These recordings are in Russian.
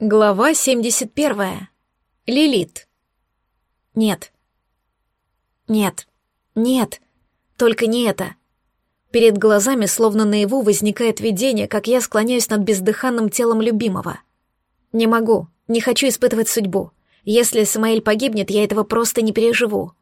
Глава 71. Лилит. Нет. Нет. Нет. Только не это. Перед глазами, словно наяву, возникает видение, как я склоняюсь над бездыханным телом любимого. Не могу, не хочу испытывать судьбу. Если Самаэль погибнет, я этого просто не переживу.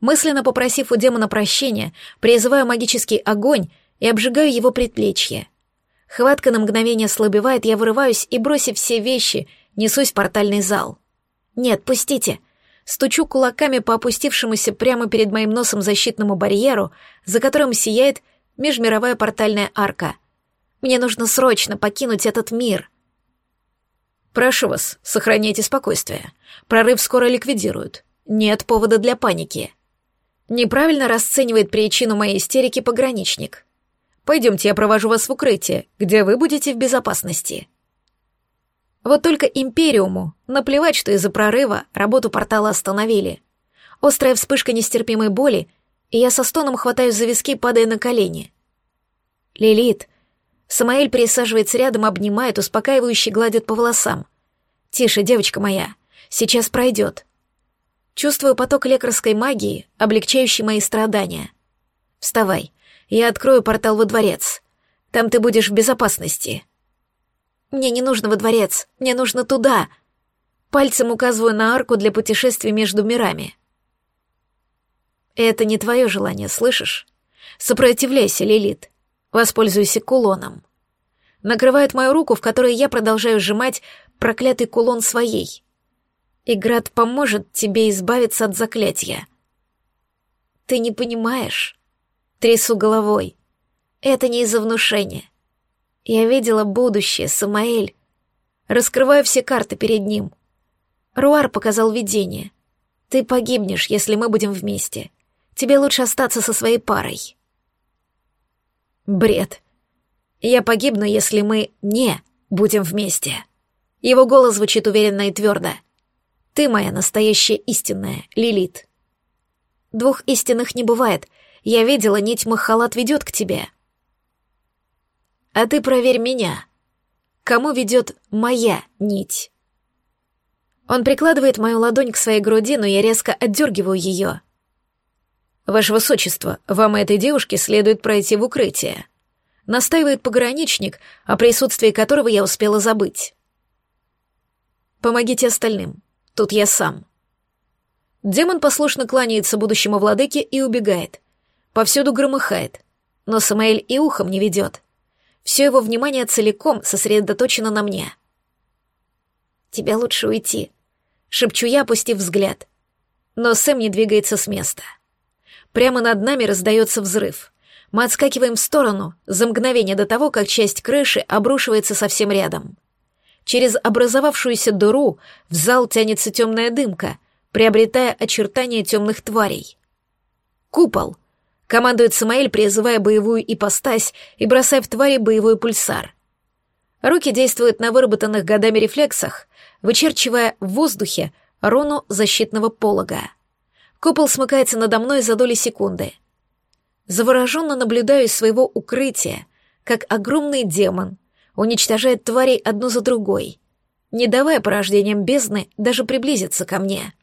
Мысленно попросив у демона прощения, призываю магический огонь и обжигаю его предплечье — Хватка на мгновение слабевает, я вырываюсь и, бросив все вещи, несусь в портальный зал. «Нет, пустите!» Стучу кулаками по опустившемуся прямо перед моим носом защитному барьеру, за которым сияет межмировая портальная арка. Мне нужно срочно покинуть этот мир. Прошу вас, сохраняйте спокойствие. Прорыв скоро ликвидируют. Нет повода для паники. Неправильно расценивает причину моей истерики пограничник. Пойдемте, я провожу вас в укрытие, где вы будете в безопасности. Вот только Империуму наплевать, что из-за прорыва работу портала остановили. Острая вспышка нестерпимой боли, и я со стоном хватаюсь за виски, падая на колени. Лилит. Самаэль присаживается рядом, обнимает, успокаивающе гладит по волосам. «Тише, девочка моя, сейчас пройдет». Чувствую поток лекарской магии, облегчающий мои страдания. «Вставай, я открою портал во дворец. Там ты будешь в безопасности. Мне не нужно во дворец, мне нужно туда. Пальцем указываю на арку для путешествий между мирами. Это не твое желание, слышишь? Сопротивляйся, Лилит. Воспользуйся кулоном. Накрывает мою руку, в которой я продолжаю сжимать проклятый кулон своей. И поможет тебе избавиться от заклятия. Ты не понимаешь. Трясу головой. Это не из-за внушения. Я видела будущее, Самаэль. Раскрываю все карты перед ним. Руар показал видение. Ты погибнешь, если мы будем вместе. Тебе лучше остаться со своей парой. Бред. Я погибну, если мы не будем вместе. Его голос звучит уверенно и твердо. Ты моя настоящая истинная, Лилит. Двух истинных не бывает — я видела, нить Махалат ведет к тебе. А ты проверь меня. Кому ведет моя нить? Он прикладывает мою ладонь к своей груди, но я резко отдергиваю ее. Ваше Высочество, вам и этой девушке следует пройти в укрытие. Настаивает пограничник, о присутствии которого я успела забыть. Помогите остальным. Тут я сам. Демон послушно кланяется будущему владыке и убегает. Повсюду громыхает, но Самаэль и ухом не ведет. Все его внимание целиком сосредоточено на мне. «Тебе лучше уйти», — шепчу я, опустив взгляд. Но Сэм не двигается с места. Прямо над нами раздается взрыв. Мы отскакиваем в сторону за мгновение до того, как часть крыши обрушивается совсем рядом. Через образовавшуюся дыру в зал тянется темная дымка, приобретая очертания темных тварей. Купол, Командует Самаэль, призывая боевую ипостась и бросая в твари боевой пульсар. Руки действуют на выработанных годами рефлексах, вычерчивая в воздухе руну защитного полога. Купол смыкается надо мной за доли секунды. Завороженно наблюдаю из своего укрытия, как огромный демон уничтожает тварей одну за другой, не давая порождениям бездны даже приблизиться ко мне.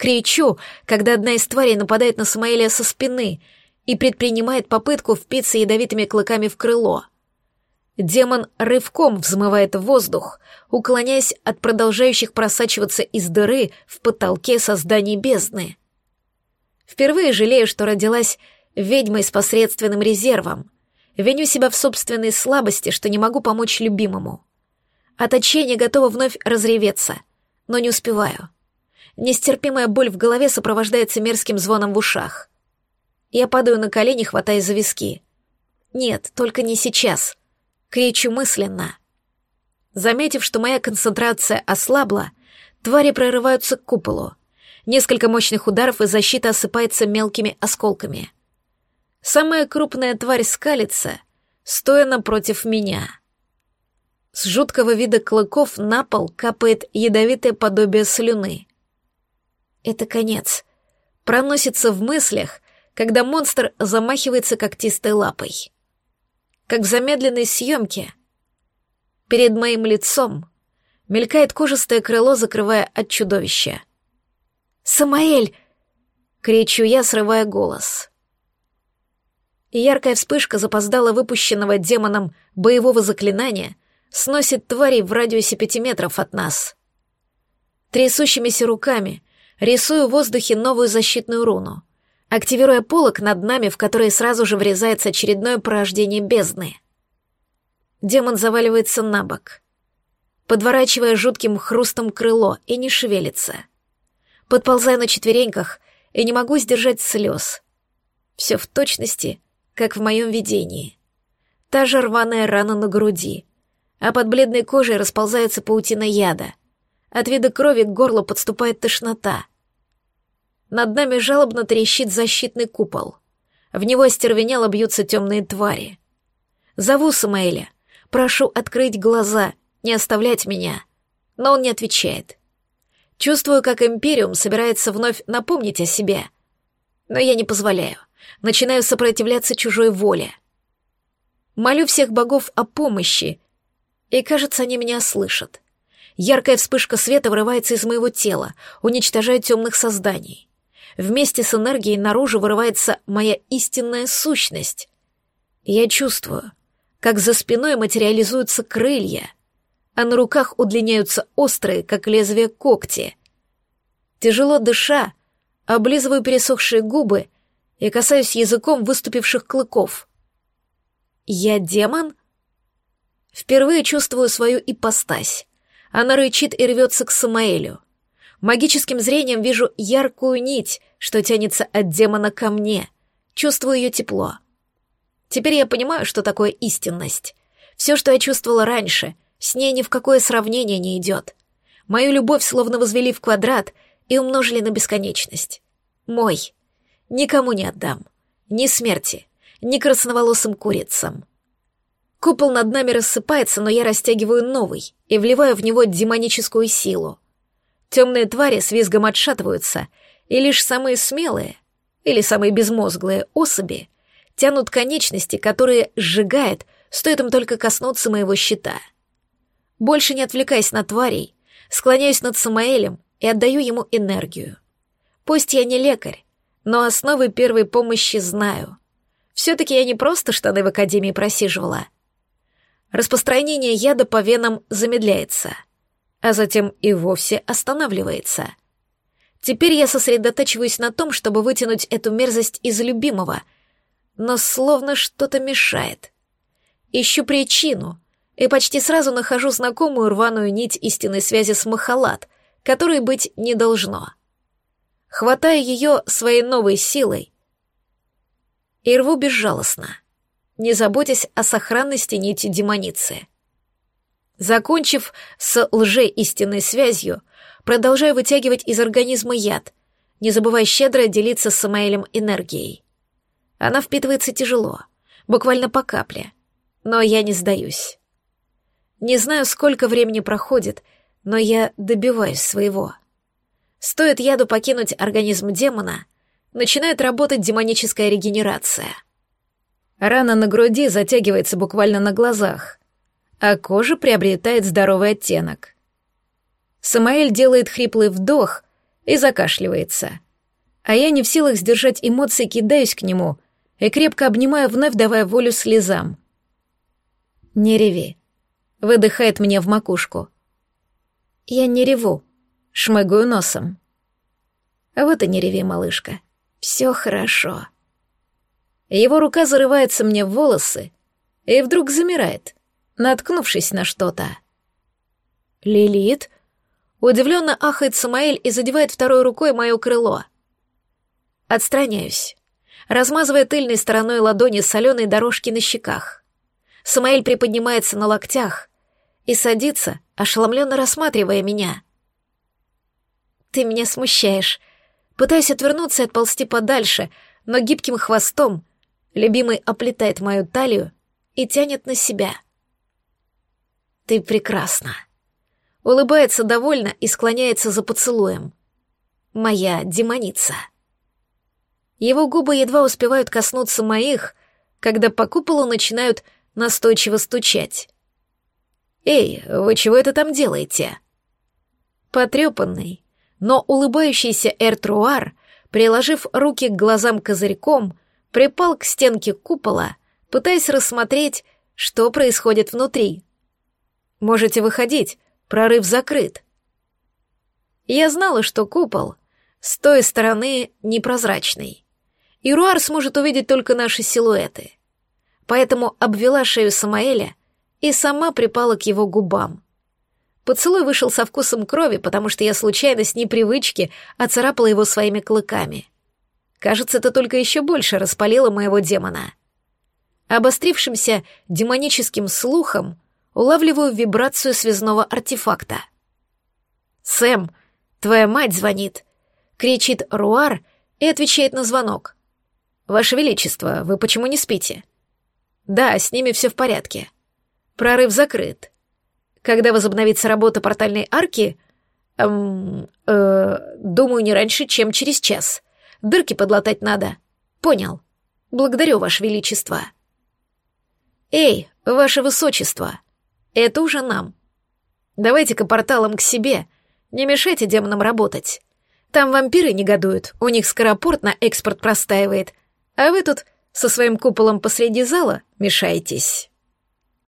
Кричу, когда одна из тварей нападает на Самаэля со спины и предпринимает попытку впиться ядовитыми клыками в крыло. Демон рывком взмывает в воздух, уклоняясь от продолжающих просачиваться из дыры в потолке созданий бездны. Впервые жалею, что родилась ведьмой с посредственным резервом. Виню себя в собственной слабости, что не могу помочь любимому. От отчаяния готова вновь разреветься, но не успеваю. Нестерпимая боль в голове сопровождается мерзким звоном в ушах. Я падаю на колени, хватая за виски. Нет, только не сейчас. Кричу мысленно. Заметив, что моя концентрация ослабла, твари прорываются к куполу. Несколько мощных ударов, и защита осыпается мелкими осколками. Самая крупная тварь скалится, стоя напротив меня. С жуткого вида клыков на пол капает ядовитое подобие слюны. Это конец. Проносится в мыслях, когда монстр замахивается когтистой лапой. Как в замедленной съемке. Перед моим лицом Мелькает кожистое крыло, закрывая от чудовища. «Самаэль!» — кричу я, срывая голос. яркая вспышка запоздала выпущенного демоном боевого заклинания сносит тварей в радиусе пяти метров от нас. Трясущимися руками рисую в воздухе новую защитную руну, активируя полок над нами, в который сразу же врезается очередное порождение бездны. Демон заваливается на бок, подворачивая жутким хрустом крыло и не шевелится. Подползаю на четвереньках и не могу сдержать слез. Все в точности, как в моем видении. Та же рваная рана на груди, а под бледной кожей расползается паутина яда. От вида крови к горлу подступает тошнота. Над нами жалобно трещит защитный купол. В него остервенело бьются темные твари. Зову Самаэля. Прошу открыть глаза, не оставлять меня. Но он не отвечает. Чувствую, как Империум собирается вновь напомнить о себе. Но я не позволяю. Начинаю сопротивляться чужой воле. Молю всех богов о помощи, и, кажется, они меня слышат. Яркая вспышка света вырывается из моего тела, уничтожая темных созданий. Вместе с энергией наружу вырывается моя истинная сущность. Я чувствую, как за спиной материализуются крылья, а на руках удлиняются острые, как лезвие когти. Тяжело дыша, облизываю пересохшие губы и касаюсь языком выступивших клыков. Я демон? Впервые чувствую свою ипостась. Она рычит и рвется к Самаэлю. Магическим зрением вижу яркую нить, что тянется от демона ко мне. Чувствую ее тепло. Теперь я понимаю, что такое истинность. Все, что я чувствовала раньше, с ней ни в какое сравнение не идет. Мою любовь словно возвели в квадрат и умножили на бесконечность. Мой. Никому не отдам. Ни смерти, ни красноволосым курицам. Купол над нами рассыпается, но я растягиваю новый и вливаю в него демоническую силу. Темные твари с визгом отшатываются, и лишь самые смелые или самые безмозглые особи тянут конечности, которые сжигает, стоит им только коснуться моего щита. Больше не отвлекаясь на тварей, склоняюсь над Самаэлем и отдаю ему энергию. Пусть я не лекарь, но основы первой помощи знаю. Все-таки я не просто штаны в академии просиживала — распространение яда по венам замедляется, а затем и вовсе останавливается. Теперь я сосредотачиваюсь на том, чтобы вытянуть эту мерзость из любимого, но словно что-то мешает. Ищу причину и почти сразу нахожу знакомую рваную нить истинной связи с Махалат, которой быть не должно. Хватаю ее своей новой силой и рву безжалостно — не заботясь о сохранности нити демоницы. Закончив с лже-истинной связью, продолжаю вытягивать из организма яд, не забывая щедро делиться с Самаэлем энергией. Она впитывается тяжело, буквально по капле, но я не сдаюсь. Не знаю, сколько времени проходит, но я добиваюсь своего. Стоит яду покинуть организм демона, начинает работать демоническая регенерация — Рана на груди затягивается буквально на глазах, а кожа приобретает здоровый оттенок. Самаэль делает хриплый вдох и закашливается. А я не в силах сдержать эмоции, кидаюсь к нему и крепко обнимаю, вновь давая волю слезам. «Не реви», — выдыхает мне в макушку. «Я не реву», — шмыгаю носом. «Вот и не реви, малышка. Все хорошо». Его рука зарывается мне в волосы и вдруг замирает, наткнувшись на что-то. «Лилит?» Удивленно ахает Самаэль и задевает второй рукой мое крыло. Отстраняюсь, размазывая тыльной стороной ладони соленые дорожки на щеках. Самаэль приподнимается на локтях и садится, ошеломленно рассматривая меня. «Ты меня смущаешь», Пытаюсь отвернуться и отползти подальше, но гибким хвостом Любимый оплетает мою талию и тянет на себя. «Ты прекрасна!» Улыбается довольно и склоняется за поцелуем. «Моя демоница!» Его губы едва успевают коснуться моих, когда по куполу начинают настойчиво стучать. «Эй, вы чего это там делаете?» Потрепанный, но улыбающийся Эртруар, приложив руки к глазам козырьком, припал к стенке купола, пытаясь рассмотреть, что происходит внутри. «Можете выходить, прорыв закрыт». Я знала, что купол с той стороны непрозрачный, и Руар сможет увидеть только наши силуэты. Поэтому обвела шею Самаэля и сама припала к его губам. Поцелуй вышел со вкусом крови, потому что я случайно с непривычки оцарапала его своими клыками. Кажется, это только еще больше распалило моего демона. Обострившимся демоническим слухом улавливаю вибрацию связного артефакта. «Сэм, твоя мать звонит!» — кричит Руар и отвечает на звонок. «Ваше Величество, вы почему не спите?» «Да, с ними все в порядке. Прорыв закрыт. Когда возобновится работа портальной арки? Эм, э, думаю, не раньше, чем через час. Дырки подлатать надо. Понял. Благодарю, Ваше Величество. Эй, Ваше Высочество, это уже нам. Давайте-ка порталом к себе. Не мешайте демонам работать. Там вампиры негодуют, у них скоропорт на экспорт простаивает, а вы тут со своим куполом посреди зала мешаетесь.